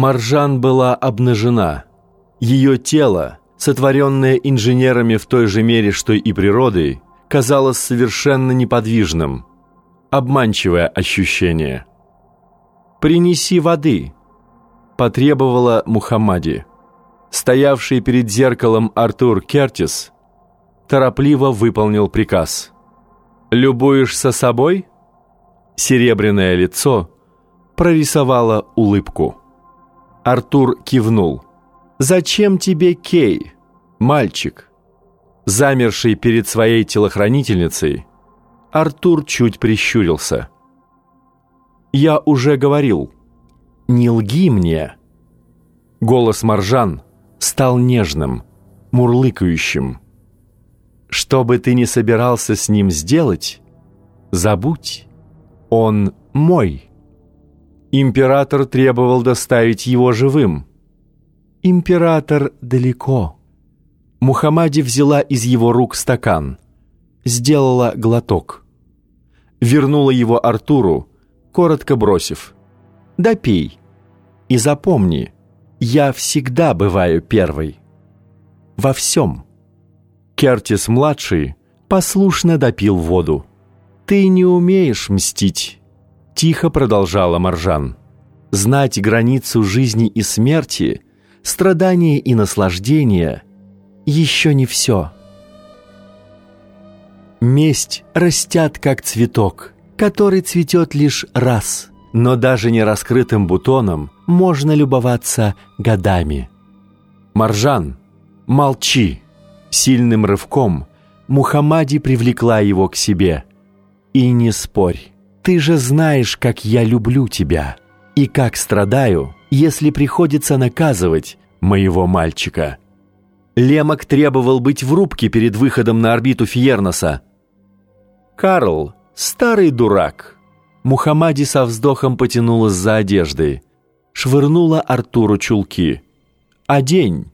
Маржан была обнажена. Ее тело, сотворенное инженерами в той же мере, что и природой, казалось совершенно неподвижным. Обманчивое ощущение. «Принеси воды», – потребовала Мухаммади. Стоявший перед зеркалом Артур Кертис торопливо выполнил приказ. «Любуешься собой?» Серебряное лицо прорисовало улыбку. Артур кивнул. «Зачем тебе Кей, мальчик?» Замерший перед своей телохранительницей, Артур чуть прищурился. «Я уже говорил, не лги мне!» Голос Маржан стал нежным, мурлыкающим. «Что бы ты ни собирался с ним сделать, забудь, он мой!» Император требовал доставить его живым. Император далеко. Мухаммади взяла из его рук стакан, сделала глоток. Вернула его Артуру, коротко бросив. «Допей. И запомни, я всегда бываю первой. Во всем». Кертис-младший послушно допил воду. «Ты не умеешь мстить». Тихо продолжала Маржан. Знать границу жизни и смерти, страдания и наслаждения еще не все. Месть растят как цветок, который цветет лишь раз, но даже не раскрытым бутоном можно любоваться годами. Маржан, молчи! Сильным рывком Мухаммади привлекла его к себе. И не спорь. Ты же знаешь, как я люблю тебя и как страдаю, если приходится наказывать моего мальчика. Лемок требовал быть в рубке перед выходом на орбиту Фьерноса. Карл, старый дурак. Мухаммади со вздохом потянулась за одеждой, швырнула Артуру чулки. «Одень!»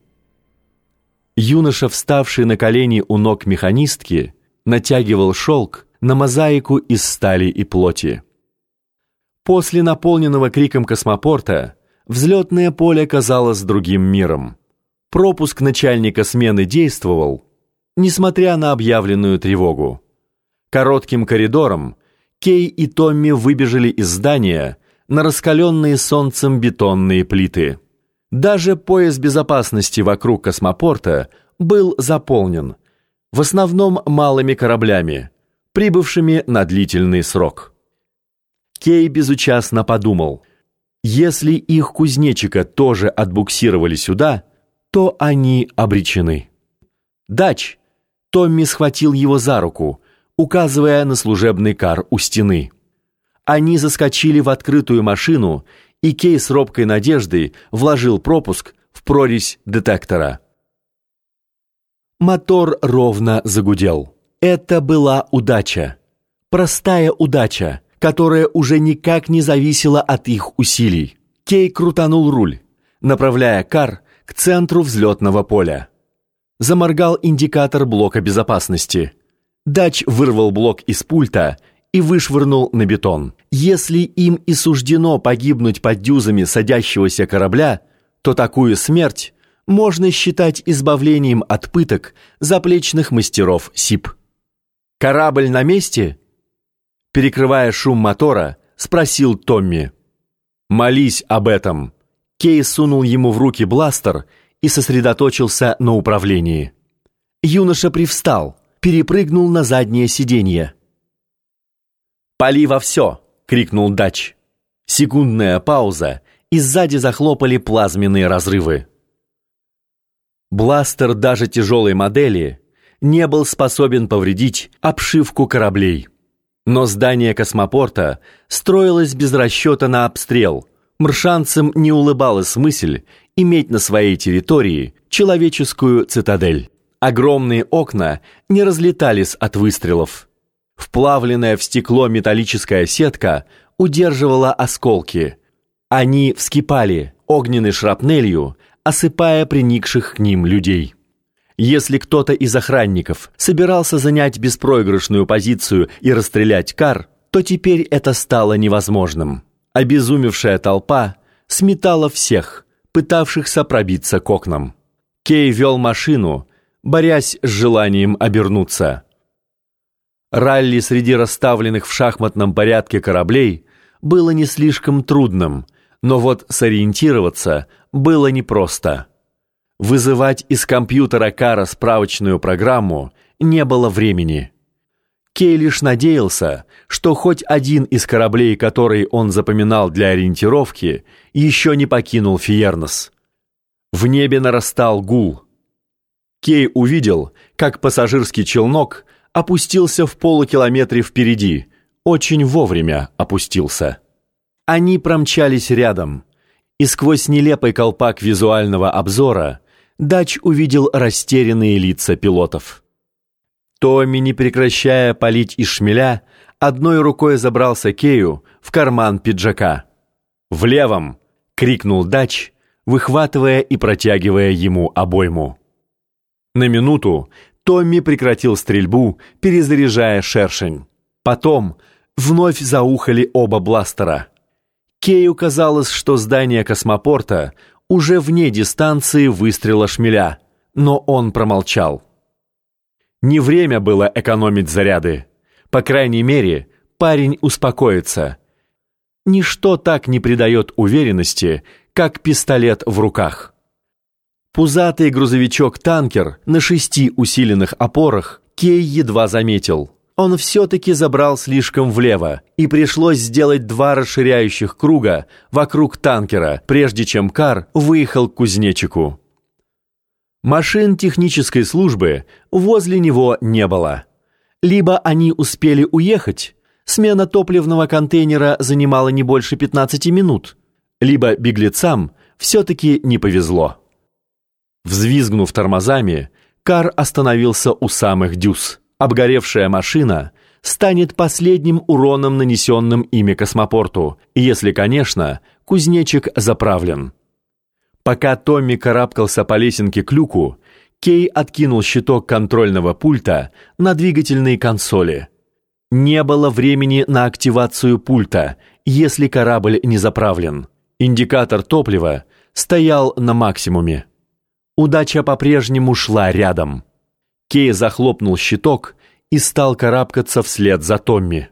Юноша, вставший на колени у ног механистки, натягивал шелк, на мозаику из стали и плоти. После наполненного криком космопорта взлетное поле казалось другим миром. Пропуск начальника смены действовал, несмотря на объявленную тревогу. Коротким коридором Кей и Томми выбежали из здания на раскаленные солнцем бетонные плиты. Даже пояс безопасности вокруг космопорта был заполнен, в основном малыми кораблями – прибывшими на длительный срок. Кей безучастно подумал, если их кузнечика тоже отбуксировали сюда, то они обречены. «Дач!» Томми схватил его за руку, указывая на служебный кар у стены. Они заскочили в открытую машину, и Кей с робкой надеждой вложил пропуск в прорезь детектора. Мотор ровно загудел. Это была удача. Простая удача, которая уже никак не зависела от их усилий. Кей крутанул руль, направляя кар к центру взлетного поля. Заморгал индикатор блока безопасности. Дач вырвал блок из пульта и вышвырнул на бетон. Если им и суждено погибнуть под дюзами садящегося корабля, то такую смерть можно считать избавлением от пыток заплечных мастеров СИП. «Корабль на месте?» Перекрывая шум мотора, спросил Томми. «Молись об этом!» Кей сунул ему в руки бластер и сосредоточился на управлении. Юноша привстал, перепрыгнул на заднее сиденье. «Пали во все!» — крикнул Дач. Секундная пауза, и сзади захлопали плазменные разрывы. Бластер даже тяжелой модели не был способен повредить обшивку кораблей. Но здание космопорта строилось без расчета на обстрел. Мршанцам не улыбалась мысль иметь на своей территории человеческую цитадель. Огромные окна не разлетались от выстрелов. Вплавленная в стекло металлическая сетка удерживала осколки. Они вскипали огненной шрапнелью, осыпая приникших к ним людей. Если кто-то из охранников собирался занять беспроигрышную позицию и расстрелять Кар, то теперь это стало невозможным. Обезумевшая толпа сметала всех, пытавшихся пробиться к окнам. Кей вел машину, борясь с желанием обернуться. Ралли среди расставленных в шахматном порядке кораблей было не слишком трудным, но вот сориентироваться было непросто. Вызывать из компьютера Кара справочную программу не было времени. Кей лишь надеялся, что хоть один из кораблей, который он запоминал для ориентировки, еще не покинул Фиернос. В небе нарастал гул. Кей увидел, как пассажирский челнок опустился в полукилометре впереди, очень вовремя опустился. Они промчались рядом, и сквозь нелепый колпак визуального обзора Дач увидел растерянные лица пилотов. Томми, не прекращая палить из шмеля, одной рукой забрался Кею в карман пиджака. «В левом!» — крикнул Дач, выхватывая и протягивая ему обойму. На минуту Томми прекратил стрельбу, перезаряжая шершень. Потом вновь заухали оба бластера. Кею казалось, что здание космопорта уже вне дистанции выстрела шмеля, но он промолчал. Не время было экономить заряды. По крайней мере, парень успокоится. Ничто так не придает уверенности, как пистолет в руках. Пузатый грузовичок-танкер на шести усиленных опорах Кей едва заметил. Он все-таки забрал слишком влево, и пришлось сделать два расширяющих круга вокруг танкера, прежде чем Кар выехал к кузнечику. Машин технической службы возле него не было. Либо они успели уехать, смена топливного контейнера занимала не больше 15 минут, либо беглецам все-таки не повезло. Взвизгнув тормозами, Кар остановился у самых дюз. Обгоревшая машина станет последним уроном, нанесенным ими космопорту, если, конечно, кузнечик заправлен. Пока Томми карабкался по лесенке к люку, Кей откинул щиток контрольного пульта на двигательные консоли. Не было времени на активацию пульта, если корабль не заправлен. Индикатор топлива стоял на максимуме. Удача по-прежнему шла рядом. Кей захлопнул щиток и стал карабкаться вслед за Томми.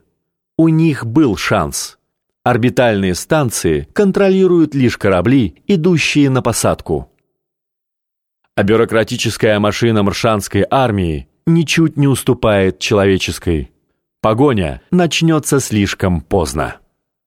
У них был шанс. Орбитальные станции контролируют лишь корабли, идущие на посадку. А бюрократическая машина маршанской армии ничуть не уступает человеческой. Погоня начнется слишком поздно.